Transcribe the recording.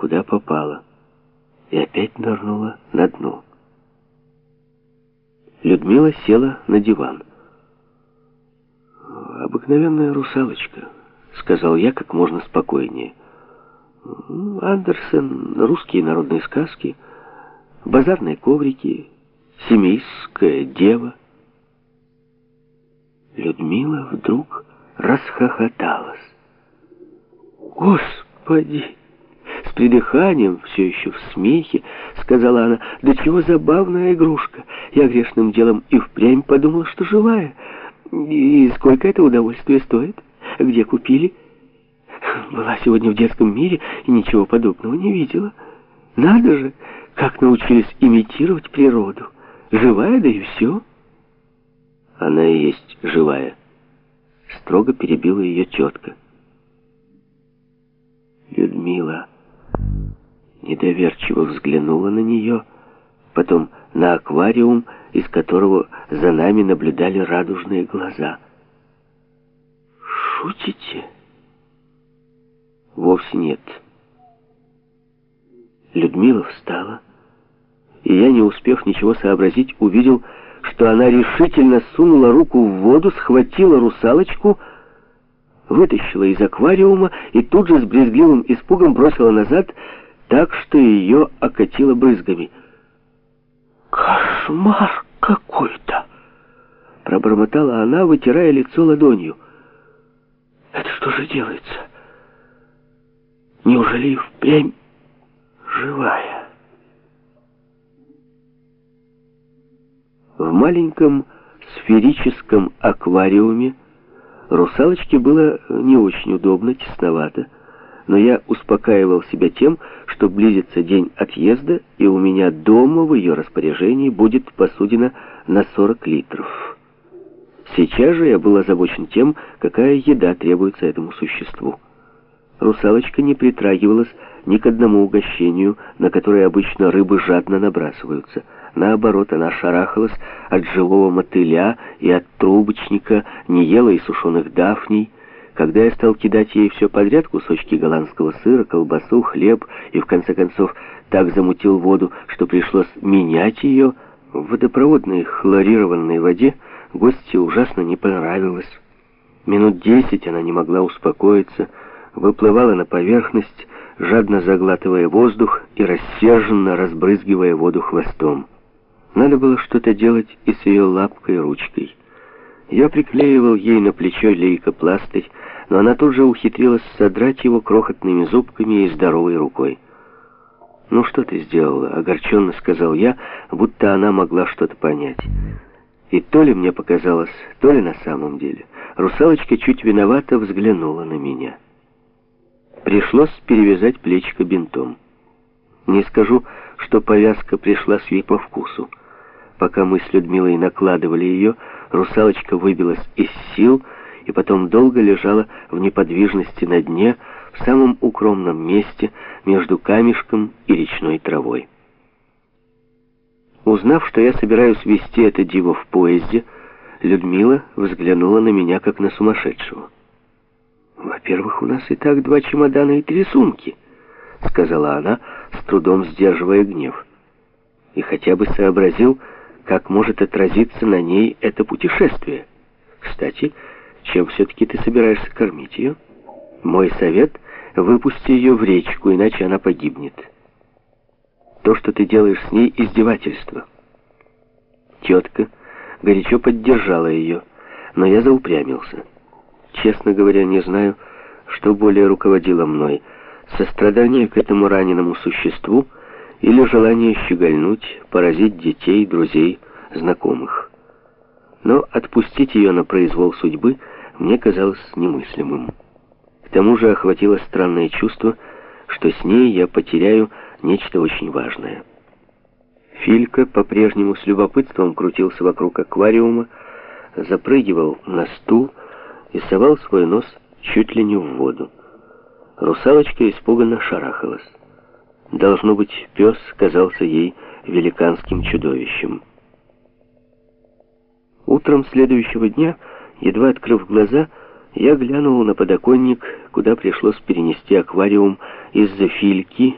куда попала, и опять нырнула на дно. Людмила села на диван. «Обыкновенная русалочка», — сказал я как можно спокойнее. «Андерсен, русские народные сказки, базарные коврики, семейская дева». Людмила вдруг расхохоталась. «Господи!» Придыханием, все еще в смехе, сказала она, «Да чего забавная игрушка! Я грешным делом и впрямь подумала, что живая. И сколько это удовольствие стоит? Где купили?» Была сегодня в детском мире и ничего подобного не видела. Надо же, как научились имитировать природу. Живая, да и все. Она и есть живая. Строго перебила ее тетка. Людмила недоверчиво взглянула на нее, потом на аквариум, из которого за нами наблюдали радужные глаза. «Шутите?» «Вовсе нет». Людмила встала, и я, не успев ничего сообразить, увидел, что она решительно сунула руку в воду, схватила русалочку, вытащила из аквариума и тут же с брезгливым испугом бросила назад, так что ее окатило брызгами. «Кошмар какой-то!» Пробормотала она, вытирая лицо ладонью. «Это что же делается? Неужели и впрямь живая?» В маленьком сферическом аквариуме русалочке было не очень удобно, тесновато, но я успокаивал себя тем, что близится день отъезда, и у меня дома в ее распоряжении будет посудина на 40 литров. Сейчас же я был озабочен тем, какая еда требуется этому существу. Русалочка не притрагивалась ни к одному угощению, на которое обычно рыбы жадно набрасываются – Наоборот, она шарахалась от живого мотыля и от трубочника, не ела и сушеных дафней. Когда я стал кидать ей все подряд, кусочки голландского сыра, колбасу, хлеб, и в конце концов так замутил воду, что пришлось менять ее, в водопроводной хлорированной воде гости ужасно не понравилось. Минут десять она не могла успокоиться, выплывала на поверхность, жадно заглатывая воздух и рассерженно разбрызгивая воду хвостом. Надо было что-то делать и с ее лапкой и ручкой. Я приклеивал ей на плечо лейкопластырь, но она тут же ухитрилась содрать его крохотными зубками и здоровой рукой. «Ну что ты сделала?» — огорченно сказал я, будто она могла что-то понять. И то ли мне показалось, то ли на самом деле. Русалочка чуть виновато взглянула на меня. Пришлось перевязать плечико бинтом. Не скажу, что повязка пришлась ей по вкусу. Пока мы с Людмилой накладывали ее, русалочка выбилась из сил и потом долго лежала в неподвижности на дне, в самом укромном месте между камешком и речной травой. Узнав, что я собираюсь вести это диво в поезде, Людмила взглянула на меня, как на сумасшедшего. «Во-первых, у нас и так два чемодана и три сумки», — сказала она, с трудом сдерживая гнев. «И хотя бы сообразил, как может отразиться на ней это путешествие. Кстати, чем все-таки ты собираешься кормить ее? Мой совет — выпусти ее в речку, иначе она погибнет. То, что ты делаешь с ней, — издевательство. Тетка горячо поддержала ее, но я заупрямился. Честно говоря, не знаю, что более руководило мной — сострадание к этому раненому существу — или желание щегольнуть, поразить детей, друзей, знакомых. Но отпустить ее на произвол судьбы мне казалось немыслимым. К тому же охватило странное чувство, что с ней я потеряю нечто очень важное. Филька по-прежнему с любопытством крутился вокруг аквариума, запрыгивал на стул и совал свой нос чуть ли не в воду. Русалочка испуганно шарахалась. Должно быть, пес казался ей великанским чудовищем. Утром следующего дня, едва открыв глаза, я глянул на подоконник, куда пришлось перенести аквариум из-за фильки,